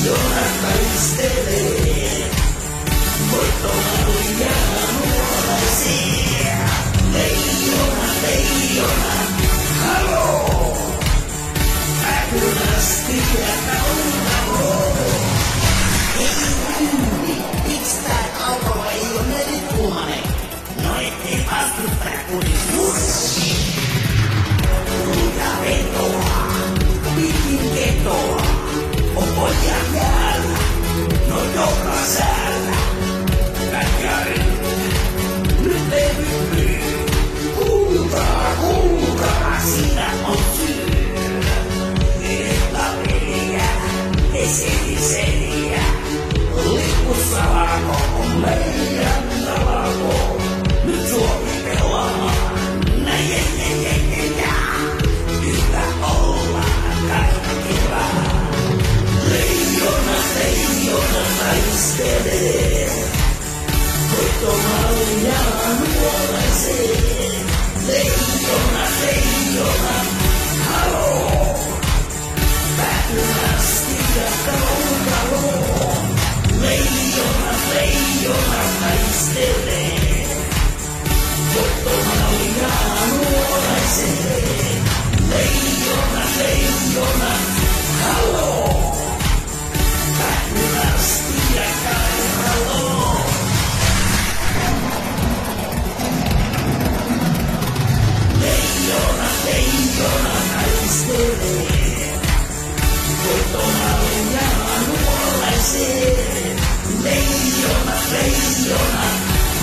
legiona, stelle, molto maliano Non vuole essere, leona, leona,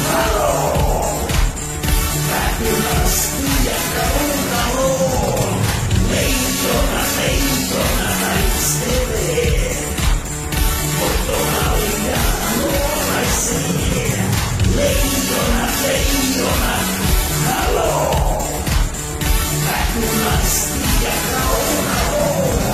hello, una spia cavolo, leona, leona, la stelle, molto maliano vuole essere, leona, leona, hello, una spia cavolo.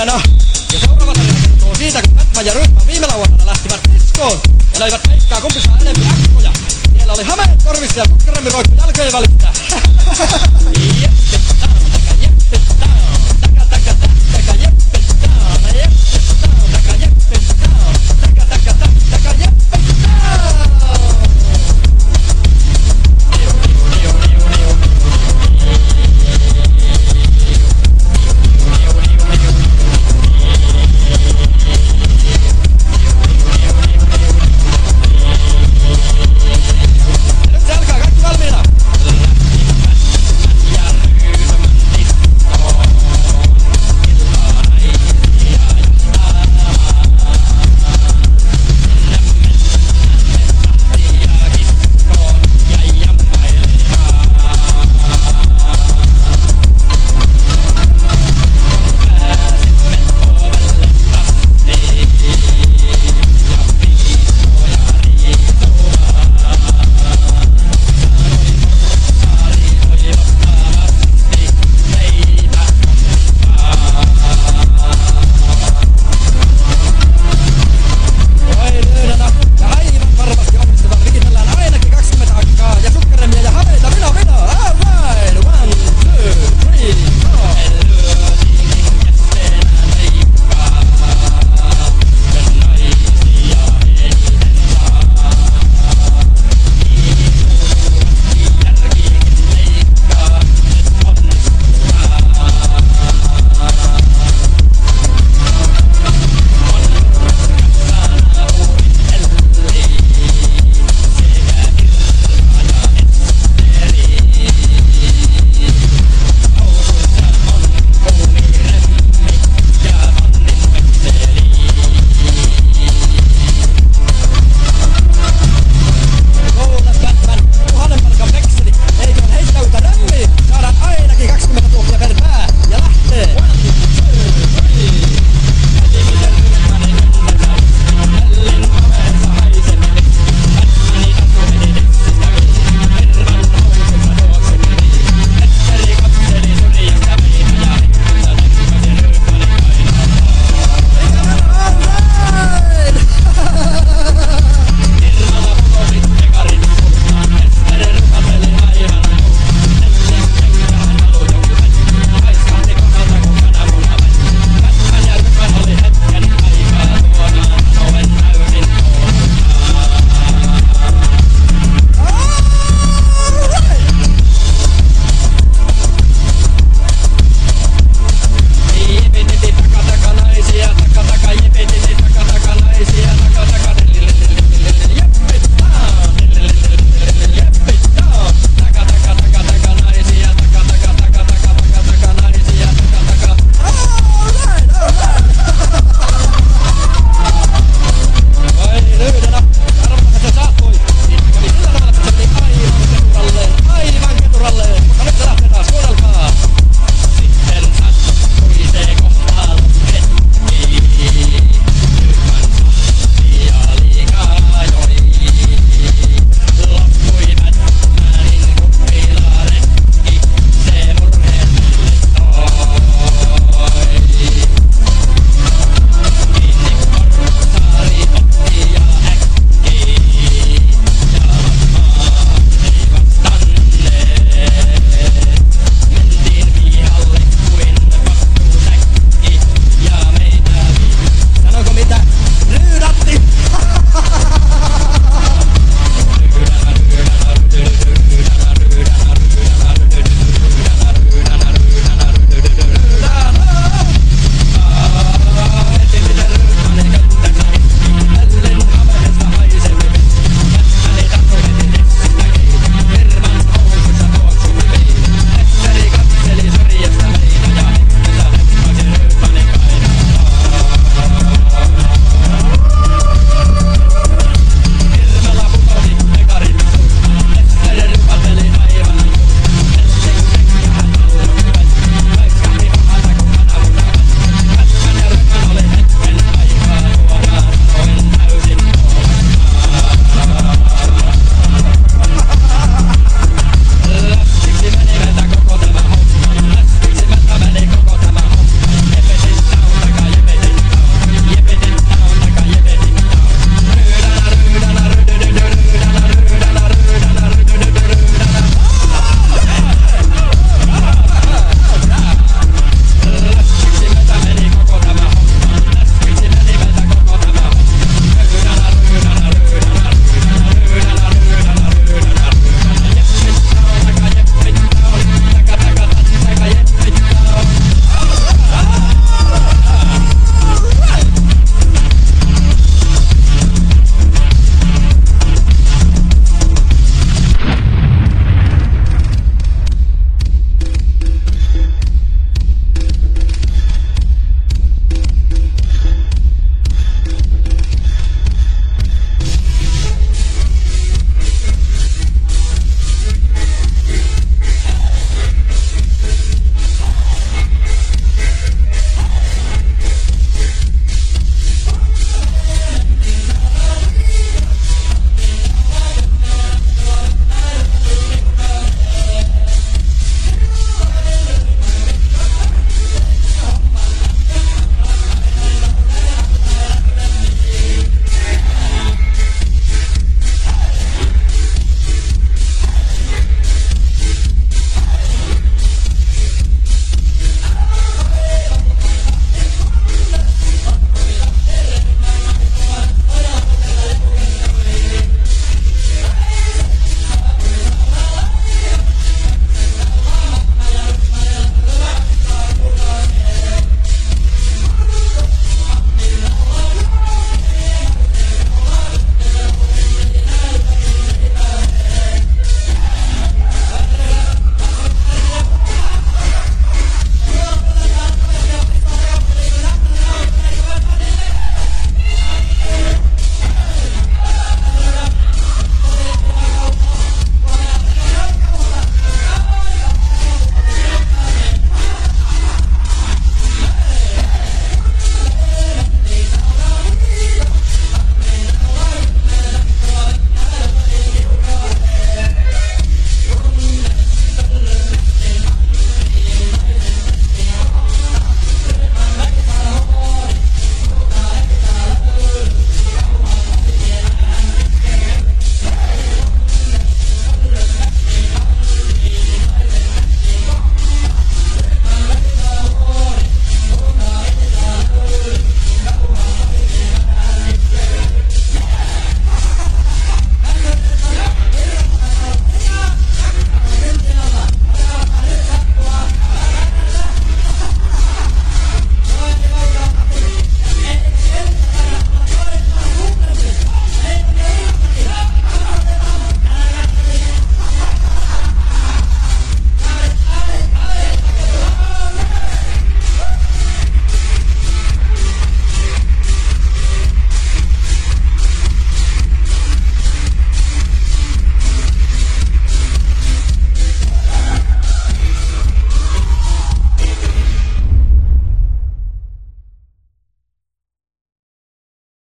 Ryydänä. Ja seuraava tarina kertoo siitä, kun Fatma ja Ryyppä viime lauantaina lähtivät diskoon ja löivät keikkaa kumpi saa enemmän akkoja. Siellä oli hameet korvissa ja kukkaremmi roikku jalkojen välistä.